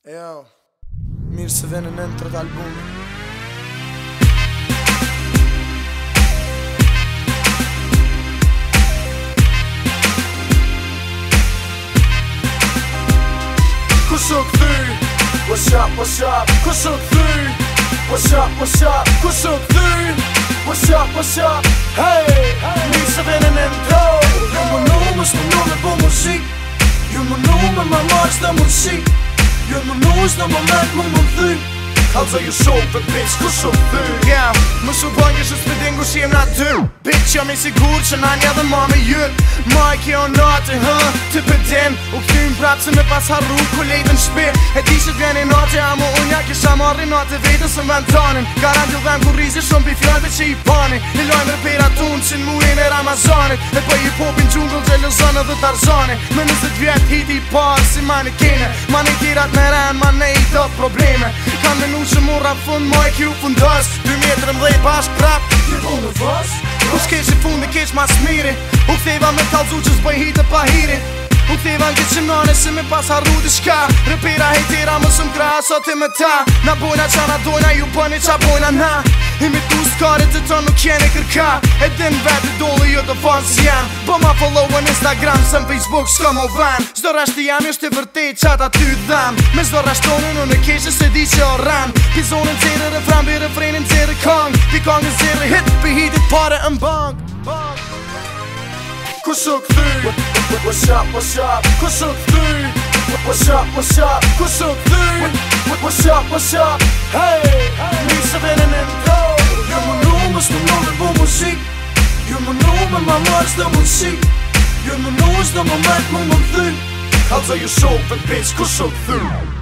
Ejo, mirë se venë në në tërët albumë Kusë o këthy, po shap këthy, kusë o këthy, po shap këthy, kusë o këthy, po shap këthy, kusë o këthy, kusë o këthy, kusë o këthy, kusë o këthy, kusë o këthy, kusë o këthy, kusë Gjënë më nojsh në moment më më thyn Halëzë ju shumë për bitch ku shumë thyn Yeah, më shumë pojnë një shumë spedin ku shimë na dy Bitch jam i sigur që na një dhe ma me jyn Ma e kjo në atë hë, të pëdin U këtyn prapë që me pas harru ku lejtë në shpin E di që t'vjeni në atë e mu unja kisha marri në atë vetës në vend tonin Garan t'il dhem ku rizje shumë pi fjallëve që i panin Në lojmë rëpera tunë që në muin e Ramazanit E për po i popin gjungull zonë dhe tarzone Me nëzët vjetë hiti i parë si manikine Ma në kirat me renë, ma në i do probleme Kam dhe nuk që mura në ma e kju fundës 2 metrë më dhej bashk prap Një fundë në vos U shkesh i fund dhe kesh mas mirin U ktheva me kalzu që s'bëj hitë pa hirin U ktheva në kishim nane se me pas harru di shka Rëpira hejtira më shumë kra aso të me ta Na bojna qa na dojna ju bëni qa bojna na Imi tu skarit të të nuk jene kërka E din vetë jo të fanë si jam Po ma follow në Instagram, sëm Facebook s'ka më van Zdo rasht të jam, jo shte vërte që ata ty dham Me zdo rasht tonën, unë në keshë se di që o ran Ki zonën të zirë, refran, bi refrenin të kong Ki kongën të zirë, hit, pi hitit, pare në bank Kusuk të i What's up, what's up Kusuk të i What's up, what's up Kusuk të i What's up, what's up Hey, me së venin e në të Në margës dhe mundës si Jënë në muzë dhe më mehtë më mundës si Kalë të ju shumë për pëtës kështë o të